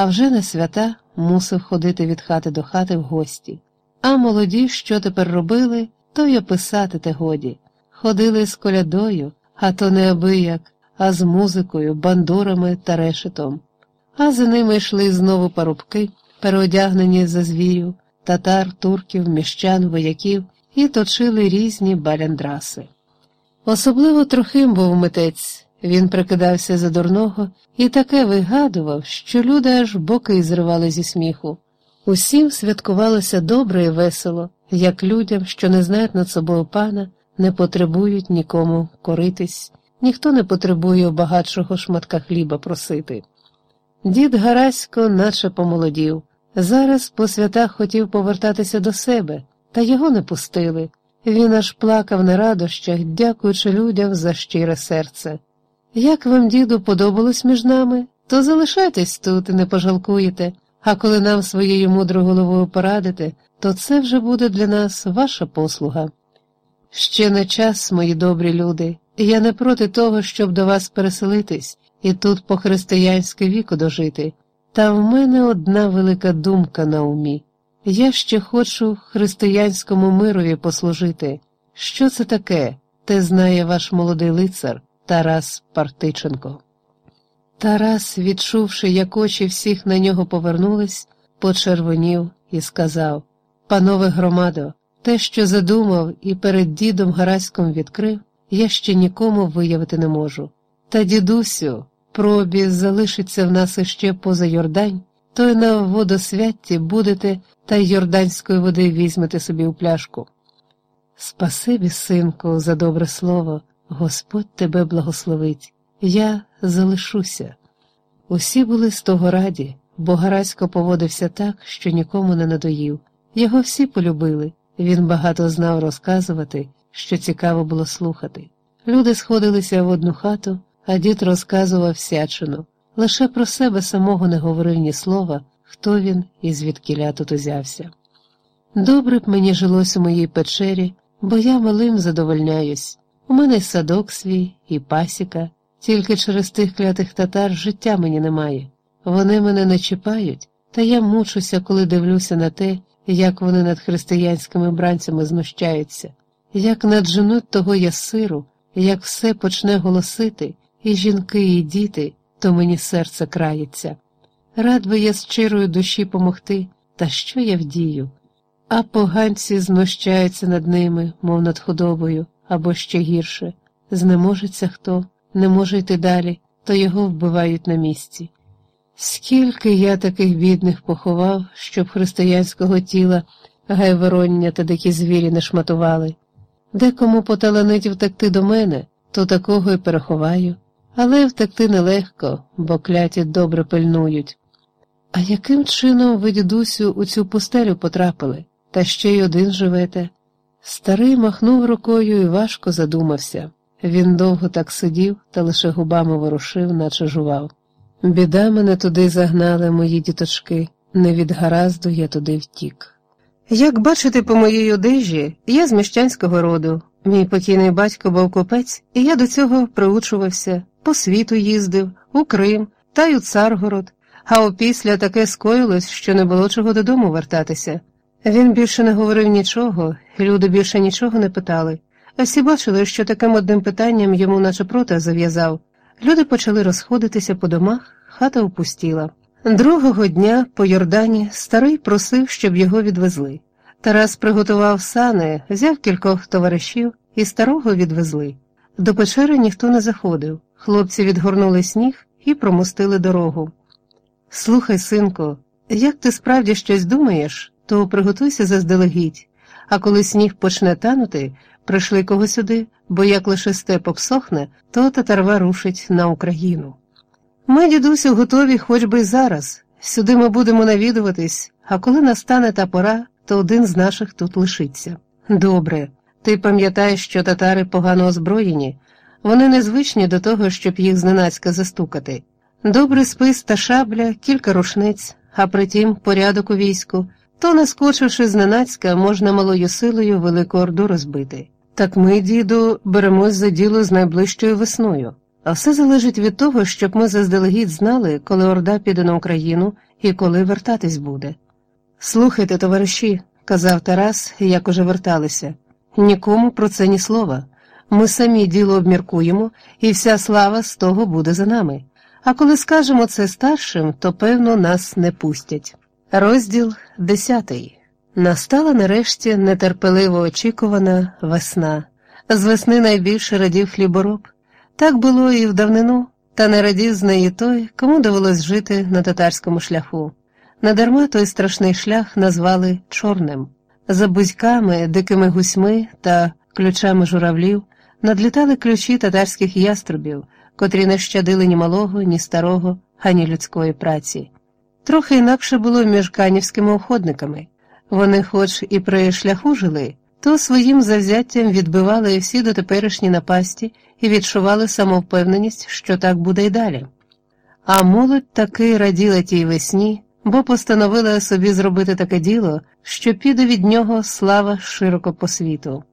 а вже на свята мусив ходити від хати до хати в гості. А молоді, що тепер робили, то й описати те годі. Ходили з колядою, а то не абияк, а з музикою, бандурами та решетом. А за ними йшли знову парубки, переодягнені за звірів, татар, турків, міщан, вояків і точили різні баляндраси. Особливо трохим був митець, він прикидався за дурного і таке вигадував, що люди аж боки зривали зі сміху. Усім святкувалося добре і весело, як людям, що не знають над собою пана, не потребують нікому коритись, ніхто не потребує багатшого шматка хліба просити. Дід Гарасько наче помолодів. Зараз по святах хотів повертатися до себе, та його не пустили. Він аж плакав на радощах, дякуючи людям за щире серце. Як вам, діду, подобалось між нами, то залишайтесь тут і не пожалкуєте, а коли нам своєю мудрою головою порадите, то це вже буде для нас ваша послуга. Ще не час, мої добрі люди, я не проти того, щоб до вас переселитись і тут по християнськи віку дожити. Та в мене одна велика думка на умі. Я ще хочу християнському мирові послужити. Що це таке? Те знає ваш молодий лицар Тарас Партиченко. Тарас, відчувши, як очі всіх на нього повернулись, почервонів і сказав Панове громадо, те, що задумав і перед дідом Гараськом відкрив, я ще нікому виявити не можу. Та, дідусю, пробі залишиться в нас іще поза Йордань, то й на водосвятті будете та й йорданської води візьмете собі у пляшку. Спасибі, синку, за добре слово, Господь тебе благословить, я залишуся. Усі були з того раді, бо Гарасько поводився так, що нікому не надоїв. Його всі полюбили, він багато знав розказувати, що цікаво було слухати. Люди сходилися в одну хату, а дід розказував всячину. Лише про себе самого не говорив ні слова, хто він і звідкіля тут узявся. Добре б мені жилось у моїй печері, бо я малим задовольняюсь. У мене й садок свій, і пасіка, тільки через тих клятих татар життя мені немає. Вони мене не чіпають, та я мучуся, коли дивлюся на те, як вони над християнськими бранцями знущаються, як надженуть того ясиру, як все почне голосити, і жінки, і діти, то мені серце крається. Рад би я з щирої душі помогти, та що я вдію? А поганці знущаються над ними, мов над худобою, або ще гірше. Знеможеться хто, не може йти далі, то його вбивають на місці. Скільки я таких бідних поховав, щоб християнського тіла гайвороння та дикі звірі не шматували. Декому поталанить втекти до мене, то такого й переховаю, але втекти нелегко, бо кляті добре пильнують. А яким чином ви, дідусю, у цю пустелю потрапили, та ще й один живете? Старий махнув рукою і важко задумався. Він довго так сидів та лише губами ворушив, наче жував. Біда мене туди загнали, мої діточки, не від гаразду я туди втік. Як бачите по моїй одежі, я з міщанського роду. Мій покійний батько був купець, і я до цього приучувався, по світу їздив, у Крим та й у Царгород, а опісля таке скоїлось, що не було чого додому вертатися. Він більше не говорив нічого, люди більше нічого не питали. А всі бачили, що таким одним питанням йому наче проти зав'язав. Люди почали розходитися по домах, хата опустіла. Другого дня по Йордані старий просив, щоб його відвезли. Тарас приготував сани, взяв кількох товаришів і старого відвезли. До печери ніхто не заходив. Хлопці відгорнули сніг і промостили дорогу. Слухай, синку, як ти справді щось думаєш, то приготуйся заздалегідь, а коли сніг почне танути, прийшли кого сюди, бо як лише степ обсохне, то татарва рушить на Україну. Ми, дідусю, готові хоч би й зараз. Сюди ми будемо навідуватись, а коли настане та пора, то один з наших тут лишиться. Добре, ти пам'ятаєш, що татари погано озброєні, вони незвичні до того, щоб їх зненацька застукати. Добрий спис та шабля, кілька рушниць, а притім порядок у війську, то, наскочивши зненацька, можна малою силою велику орду розбити. Так ми, діду, беремось за діло з найближчою весною. А все залежить від того, щоб ми заздалегідь знали, коли Орда піде на Україну і коли вертатись буде. Слухайте, товариші, казав Тарас, як уже верталися, нікому про це ні слова. Ми самі діло обміркуємо, і вся слава з того буде за нами. А коли скажемо це старшим, то певно нас не пустять. Розділ десятий. Настала нарешті нетерпеливо очікувана весна. З весни найбільше радів хлібороб. Так було і в давнину, та не радів з неї той, кому довелось жити на татарському шляху. Надарма той страшний шлях назвали чорним. За бузьками, дикими гусьми та ключами журавлів надлітали ключі татарських яструбів, котрі не щадили ні малого, ні старого, ані людської праці. Трохи інакше було між канівськими уходниками. Вони, хоч і при шляху жили, то своїм завзяттям відбивали всі дотеперішні напасті і відчували самовпевненість, що так буде й далі. А молодь таки раділа тій весні, бо постановила собі зробити таке діло, що піде від нього слава широко по світу.